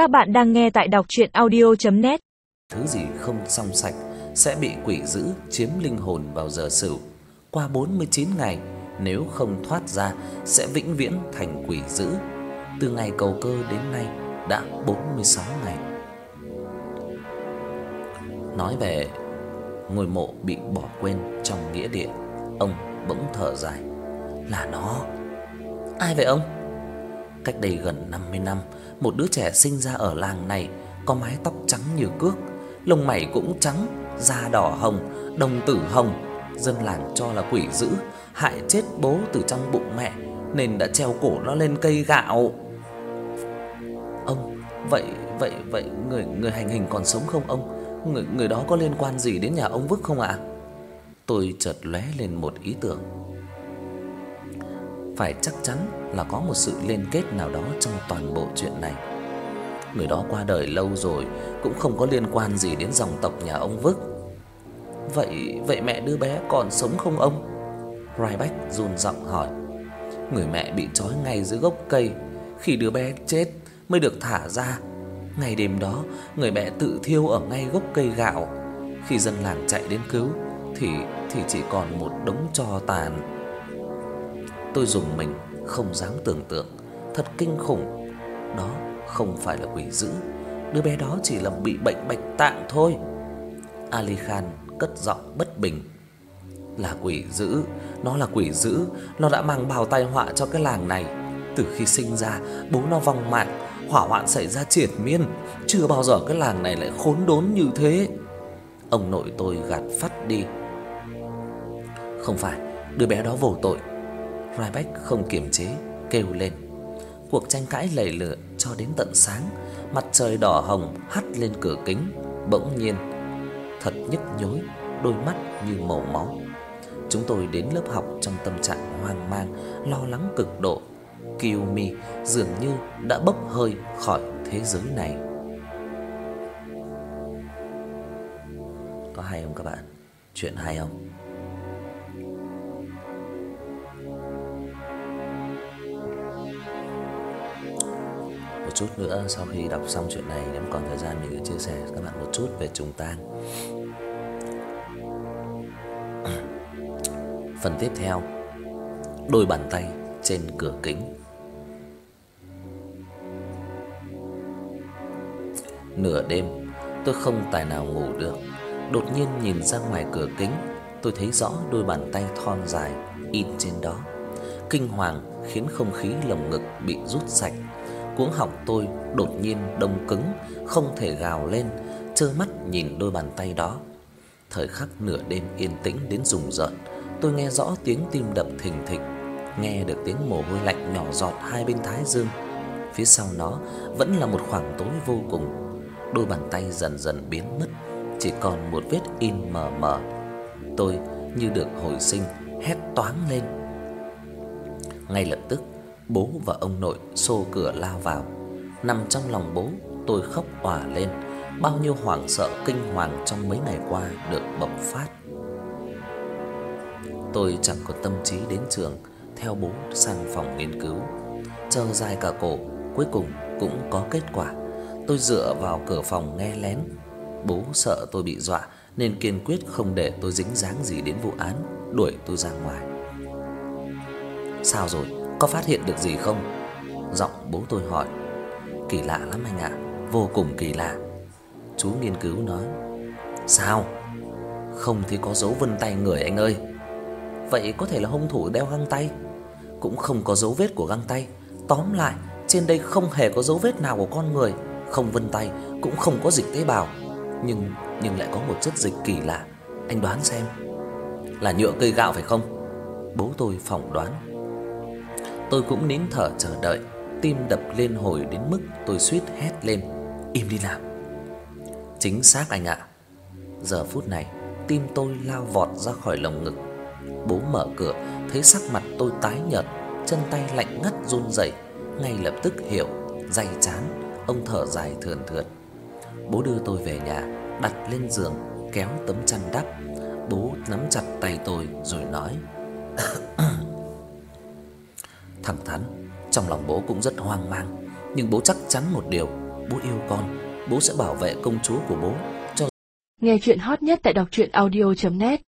Các bạn đang nghe tại đọc audio net Thứ gì không xong sạch sẽ bị quỷ dữ chiếm linh hồn vào giờ sửu. Qua 49 ngày, nếu không thoát ra sẽ vĩnh viễn thành quỷ dữ. Từ ngày cầu cơ đến nay đã 46 ngày. Nói về ngôi mộ bị bỏ quên trong nghĩa địa, ông bỗng thở dài. Là nó. Ai vậy ông? Cách đây gần 50 năm, một đứa trẻ sinh ra ở làng này có mái tóc trắng như cước, lông mày cũng trắng, da đỏ hồng, đồng tử hồng. Dân làng cho là quỷ dữ hại chết bố từ trong bụng mẹ nên đã treo cổ nó lên cây gạo. Ông, vậy vậy vậy người người hành hình còn sống không ông? Người người đó có liên quan gì đến nhà ông Vức không ạ? Tôi chợt lóe lên một ý tưởng. Phải chắc chắn là có một sự liên kết nào đó trong toàn bộ chuyện này. Người đó qua đời lâu rồi cũng không có liên quan gì đến dòng tộc nhà ông Vức. Vậy vậy mẹ đứa bé còn sống không ông? Ryback run giọng hỏi. Người mẹ bị trói ngay dưới gốc cây, khi đứa bé chết mới được thả ra. Ngày đêm đó, người mẹ tự thiêu ở ngay gốc cây gạo. Khi dân làng chạy đến cứu thì thì chỉ còn một đống tro tàn. Tôi dùng mình không dám tưởng tượng, thật kinh khủng. Đó không phải là quỷ dữ, đứa bé đó chỉ là bị bệnh bạch tạng thôi. Ali Khan cất giọng bất bình. Là quỷ dữ, nó là quỷ dữ, nó đã mang bao tai họa cho cái làng này. Từ khi sinh ra, bố nó vong mạng, hỏa hoạn xảy ra triệt miên, chưa bao giờ cái làng này lại khốn đốn như thế. Ông nội tôi gạt phát đi. Không phải, đứa bé đó vô tội. Ryback không kiềm chế, kêu lên. Cuộc tranh cãi lầy lửa cho đến tận sáng, mặt trời đỏ hồng hắt lên cửa kính, bỗng nhiên thật nhức nhối, đôi mắt như màu máu. Chúng tôi đến lớp học trong tâm trạng hoang mang, lo lắng cực độ. Kiyomi dường như đã bốc hơi khỏi thế giới này. Có hay không các bạn? Chuyện hay không? Một chút nữa, sau khi đọc xong chuyện này, nếu còn thời gian mình sẽ chia sẻ các bạn một chút về trùng tang. Phần tiếp theo. Đôi bàn tay trên cửa kính. Nửa đêm, tôi không tài nào ngủ được. Đột nhiên nhìn ra ngoài cửa kính, Tôi thấy rõ đôi bàn tay thon dài in trên đó. Kinh hoàng khiến không khí lồng ngực bị rút sạch. Cuống họng tôi đột nhiên đông cứng Không thể gào lên Trơ mắt nhìn đôi bàn tay đó Thời khắc nửa đêm yên tĩnh đến rùng rợn Tôi nghe rõ tiếng tim đập thình thịch, nghe được tiếng mồ hôi lạnh nhỏ giọt hai bên thái dương. Phía sau nó vẫn là một khoảng tối vô cùng. Đôi bàn tay dần dần biến mất, chỉ còn một vết in mờ mờ. Tôi như được hồi sinh, hét toáng lên. Ngay lập tức, bố và ông nội xô cửa lao vào. Nằm trong lòng bố, tôi khóc òa lên. Bao nhiêu hoảng sợ kinh hoàng trong mấy ngày qua được bộc phát. Tôi chẳng có tâm trí đến trường theo bố sang phòng nghiên cứu. Chờ dài cả cổ, cuối cùng cũng có kết quả. Tôi dựa vào cửa phòng nghe lén. Bố sợ tôi bị dọa nên kiên quyết không để tôi dính dáng gì đến vụ án, đuổi tôi ra ngoài. Sao rồi, có phát hiện được gì không? Giọng bố tôi hỏi. Kỳ lạ lắm anh ạ, vô cùng kỳ lạ. Chú nghiên cứu nói. Sao? Không thì có dấu vân tay người anh ơi. Vậy có thể là hung thủ đeo găng tay Cũng không có dấu vết của găng tay Tóm lại trên đây không hề có dấu vết nào của con người Không vân tay Cũng không có dịch tế bào Nhưng nhưng lại có một chất dịch kỳ lạ Anh đoán xem Là nhựa cây gạo phải không Bố tôi phỏng đoán Tôi cũng nín thở chờ đợi. Tim đập lên hồi đến mức tôi suýt hét lên. Im đi nào Chính xác anh ạ. Giờ phút này Tim tôi lao vọt ra khỏi lồng ngực. Bố mở cửa, thấy sắc mặt tôi tái nhợt, chân tay lạnh ngắt run rẩy, ngay lập tức hiểu, day chán, ông thở dài thườn thượt. Bố đưa tôi về nhà, đặt lên giường, kéo tấm chăn đắp. Bố nắm chặt tay tôi rồi nói: "Thẳng thắn, trong lòng bố cũng rất hoang mang, nhưng bố chắc chắn một điều, bố yêu con, bố sẽ bảo vệ công chúa của bố cho Nghe chuyện hot nhất tại đọc truyện audio.net